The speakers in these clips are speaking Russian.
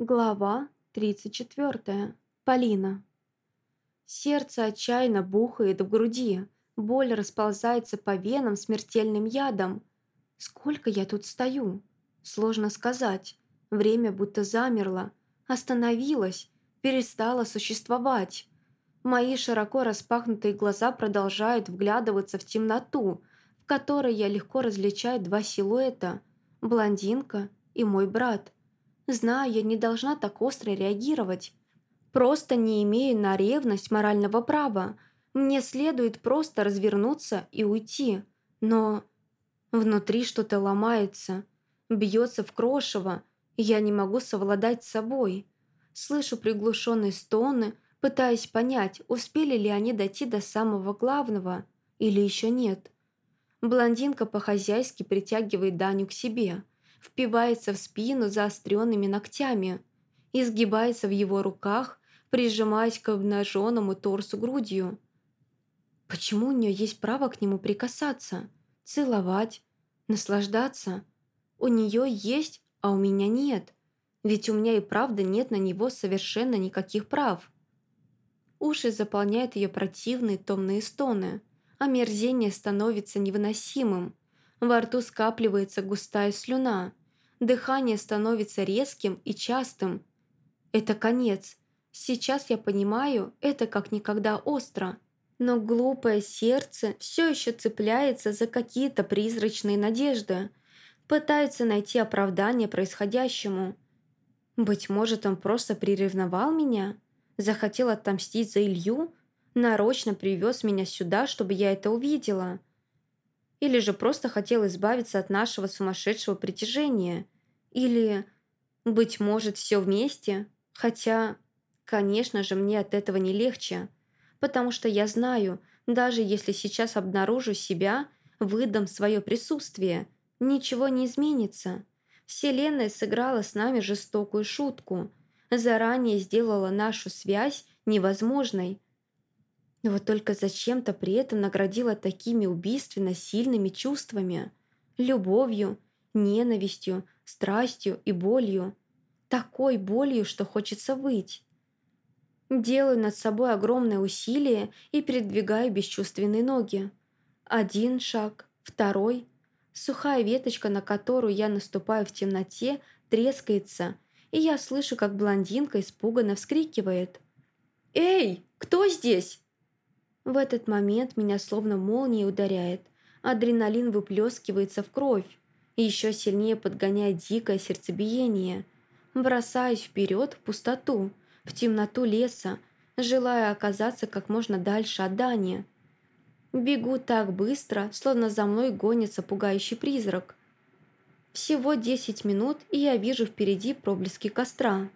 Глава 34. Полина. Сердце отчаянно бухает в груди. Боль расползается по венам смертельным ядом. Сколько я тут стою? Сложно сказать. Время будто замерло, остановилось, перестало существовать. Мои широко распахнутые глаза продолжают вглядываться в темноту, в которой я легко различаю два силуэта – блондинка и мой брат – Знаю, я не должна так остро реагировать. Просто не имею на ревность морального права. Мне следует просто развернуться и уйти. Но внутри что-то ломается, бьется в крошево, я не могу совладать с собой. Слышу приглушенные стоны, пытаясь понять, успели ли они дойти до самого главного или еще нет. Блондинка по-хозяйски притягивает Даню к себе – впивается в спину заостренными ногтями, изгибается в его руках, прижимаясь к обнаженному торсу грудью. Почему у нее есть право к нему прикасаться, целовать, наслаждаться? У нее есть, а у меня нет. Ведь у меня и правда нет на него совершенно никаких прав. Уши заполняют ее противные томные стоны, а мерзение становится невыносимым – во рту скапливается густая слюна. Дыхание становится резким и частым. Это конец. Сейчас я понимаю, это как никогда остро. Но глупое сердце все еще цепляется за какие-то призрачные надежды. Пытается найти оправдание происходящему. Быть может, он просто приревновал меня? Захотел отомстить за Илью? Нарочно привез меня сюда, чтобы я это увидела?» Или же просто хотел избавиться от нашего сумасшедшего притяжения. Или, быть может, все вместе. Хотя, конечно же, мне от этого не легче. Потому что я знаю, даже если сейчас обнаружу себя, выдам свое присутствие, ничего не изменится. Вселенная сыграла с нами жестокую шутку. Заранее сделала нашу связь невозможной, вот только зачем-то при этом наградила такими убийственно сильными чувствами. Любовью, ненавистью, страстью и болью. Такой болью, что хочется выть. Делаю над собой огромное усилие и передвигаю бесчувственные ноги. Один шаг, второй. Сухая веточка, на которую я наступаю в темноте, трескается, и я слышу, как блондинка испуганно вскрикивает. «Эй, кто здесь?» В этот момент меня словно молнией ударяет. Адреналин выплескивается в кровь и еще сильнее подгоняет дикое сердцебиение. Бросаюсь вперед в пустоту, в темноту леса, желая оказаться как можно дальше от Дани. Бегу так быстро, словно за мной гонится пугающий призрак. Всего 10 минут, и я вижу впереди проблески костра.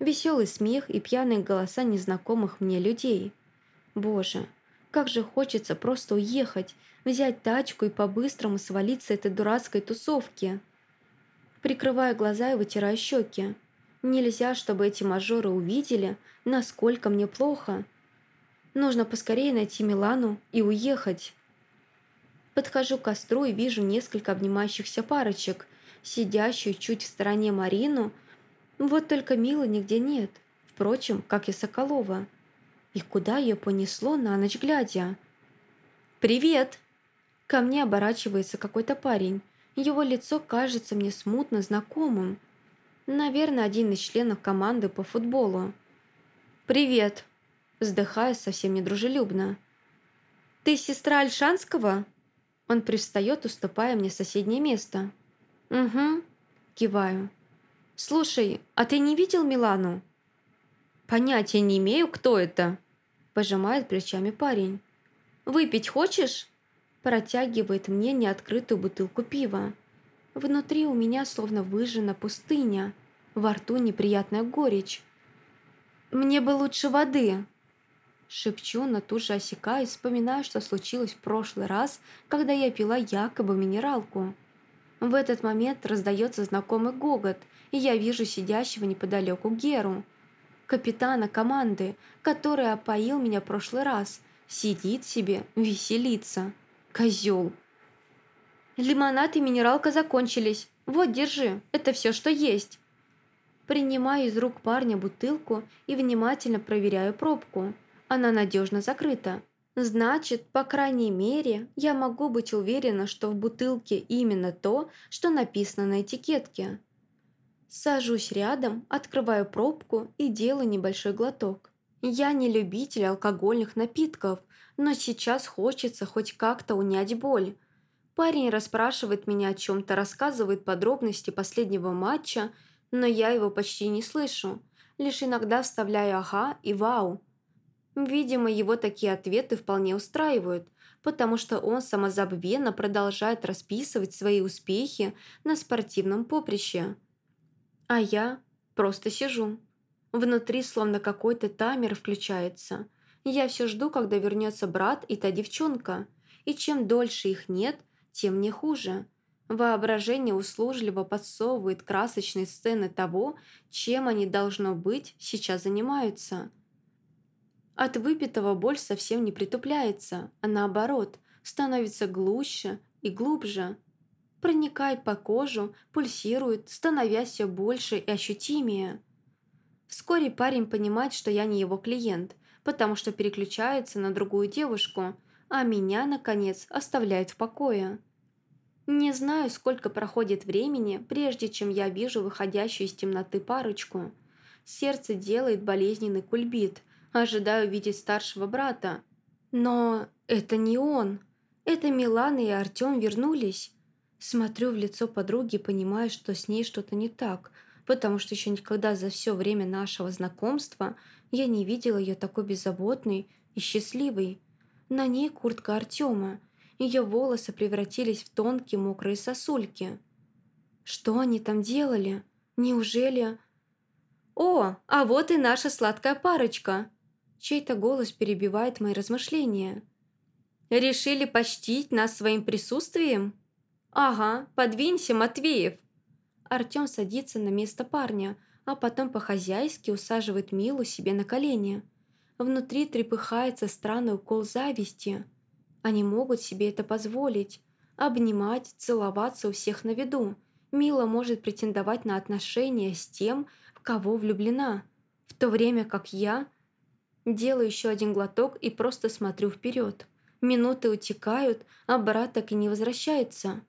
Веселый смех и пьяные голоса незнакомых мне людей. Боже, как же хочется просто уехать, взять тачку и по-быстрому свалить с этой дурацкой тусовки. Прикрываю глаза и вытираю щеки. Нельзя, чтобы эти мажоры увидели, насколько мне плохо. Нужно поскорее найти Милану и уехать. Подхожу к костру и вижу несколько обнимающихся парочек, сидящую чуть в стороне Марину. Вот только Милы нигде нет. Впрочем, как и Соколова. И куда ее понесло на ночь глядя? «Привет!» Ко мне оборачивается какой-то парень. Его лицо кажется мне смутно знакомым. Наверное, один из членов команды по футболу. «Привет!» Вздыхая совсем недружелюбно. «Ты сестра Альшанского?» Он привстает, уступая мне соседнее место. «Угу», киваю. «Слушай, а ты не видел Милану?» «Понятия не имею, кто это», Пожимает плечами парень. «Выпить хочешь?» Протягивает мне неоткрытую бутылку пива. Внутри у меня словно выжжена пустыня. Во рту неприятная горечь. «Мне бы лучше воды!» Шепчу, но тут же осекаюсь, вспоминаю, что случилось в прошлый раз, когда я пила якобы минералку. В этот момент раздается знакомый гогот, и я вижу сидящего неподалеку Геру – капитана команды, который опоил меня в прошлый раз. Сидит себе, веселится. Козел. Лимонад и минералка закончились. Вот, держи, это все, что есть. Принимаю из рук парня бутылку и внимательно проверяю пробку. Она надежно закрыта. Значит, по крайней мере, я могу быть уверена, что в бутылке именно то, что написано на этикетке. Сажусь рядом, открываю пробку и делаю небольшой глоток. Я не любитель алкогольных напитков, но сейчас хочется хоть как-то унять боль. Парень расспрашивает меня о чем-то, рассказывает подробности последнего матча, но я его почти не слышу. Лишь иногда вставляю «ага» и «вау». Видимо, его такие ответы вполне устраивают, потому что он самозабвенно продолжает расписывать свои успехи на спортивном поприще. А я просто сижу. Внутри словно какой-то таймер включается. Я все жду, когда вернется брат и та девчонка. И чем дольше их нет, тем мне хуже. Воображение услужливо подсовывает красочные сцены того, чем они, должно быть, сейчас занимаются – от выпитого боль совсем не притупляется, а наоборот, становится глуще и глубже. Проникает по кожу, пульсирует, становясь все больше и ощутимее. Вскоре парень понимает, что я не его клиент, потому что переключается на другую девушку, а меня, наконец, оставляет в покое. Не знаю, сколько проходит времени, прежде чем я вижу выходящую из темноты парочку. Сердце делает болезненный кульбит, ожидаю видеть старшего брата. Но это не он. Это Милана и Артём вернулись. Смотрю в лицо подруги, понимая, что с ней что-то не так, потому что еще никогда за все время нашего знакомства я не видела ее такой беззаботной и счастливой. На ней куртка Артема. Ее волосы превратились в тонкие мокрые сосульки. Что они там делали? Неужели... «О, а вот и наша сладкая парочка!» Чей-то голос перебивает мои размышления. «Решили почтить нас своим присутствием?» «Ага, подвинься, Матвеев!» Артём садится на место парня, а потом по-хозяйски усаживает Милу себе на колени. Внутри трепыхается странный укол зависти. Они могут себе это позволить. Обнимать, целоваться у всех на виду. Мила может претендовать на отношения с тем, в кого влюблена. В то время как я Делаю еще один глоток и просто смотрю вперед. Минуты утекают, а брат так и не возвращается.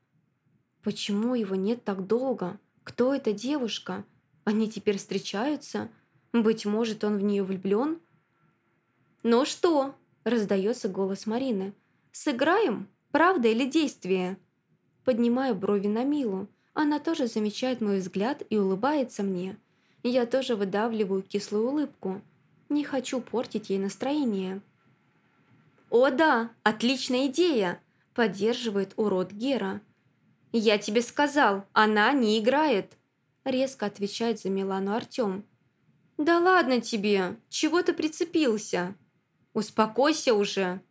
Почему его нет так долго? Кто эта девушка? Они теперь встречаются? Быть может, он в нее влюблен? «Ну что?» – раздается голос Марины. «Сыграем? Правда или действие?» Поднимаю брови на Милу. Она тоже замечает мой взгляд и улыбается мне. Я тоже выдавливаю кислую улыбку – не хочу портить ей настроение. «О да, отличная идея!» – поддерживает урод Гера. «Я тебе сказал, она не играет!» – резко отвечает за Милану Артем. «Да ладно тебе! Чего ты прицепился?» «Успокойся уже!»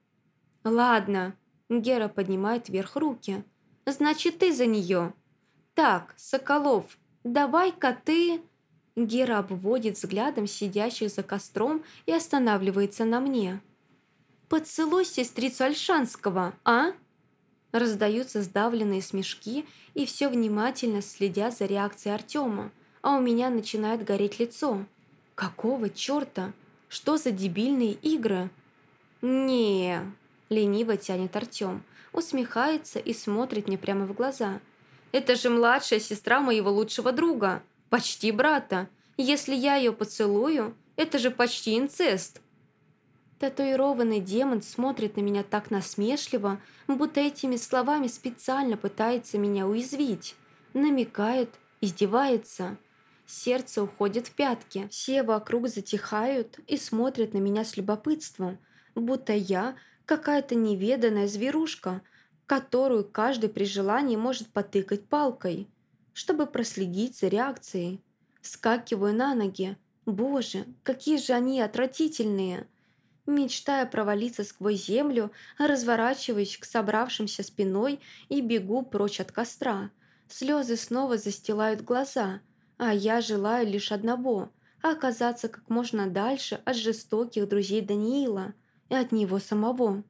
«Ладно!» – Гера поднимает вверх руки. «Значит, ты за нее!» «Так, Соколов, давай-ка ты...» Гера обводит взглядом сидящих за костром и останавливается на мне. «Поцелуй сестрицу Альшанского, а?» Раздаются сдавленные смешки и все внимательно следят за реакцией Артема, а у меня начинает гореть лицо. «Какого черта? Что за дебильные игры?» не лениво тянет Артем, усмехается и смотрит мне прямо в глаза. «Это же младшая сестра моего лучшего друга!» Почти брата. Если я ее поцелую, это же почти инцест. Татуированный демон смотрит на меня так насмешливо, будто этими словами специально пытается меня уязвить. Намекает, издевается. Сердце уходит в пятки. Все вокруг затихают и смотрят на меня с любопытством, будто я какая-то неведанная зверушка, которую каждый при желании может потыкать палкой чтобы проследить за реакцией. Вскакиваю на ноги. Боже, какие же они отвратительные! Мечтая провалиться сквозь землю, разворачиваюсь к собравшимся спиной и бегу прочь от костра. Слезы снова застилают глаза, а я желаю лишь одного – оказаться как можно дальше от жестоких друзей Даниила и от него самого.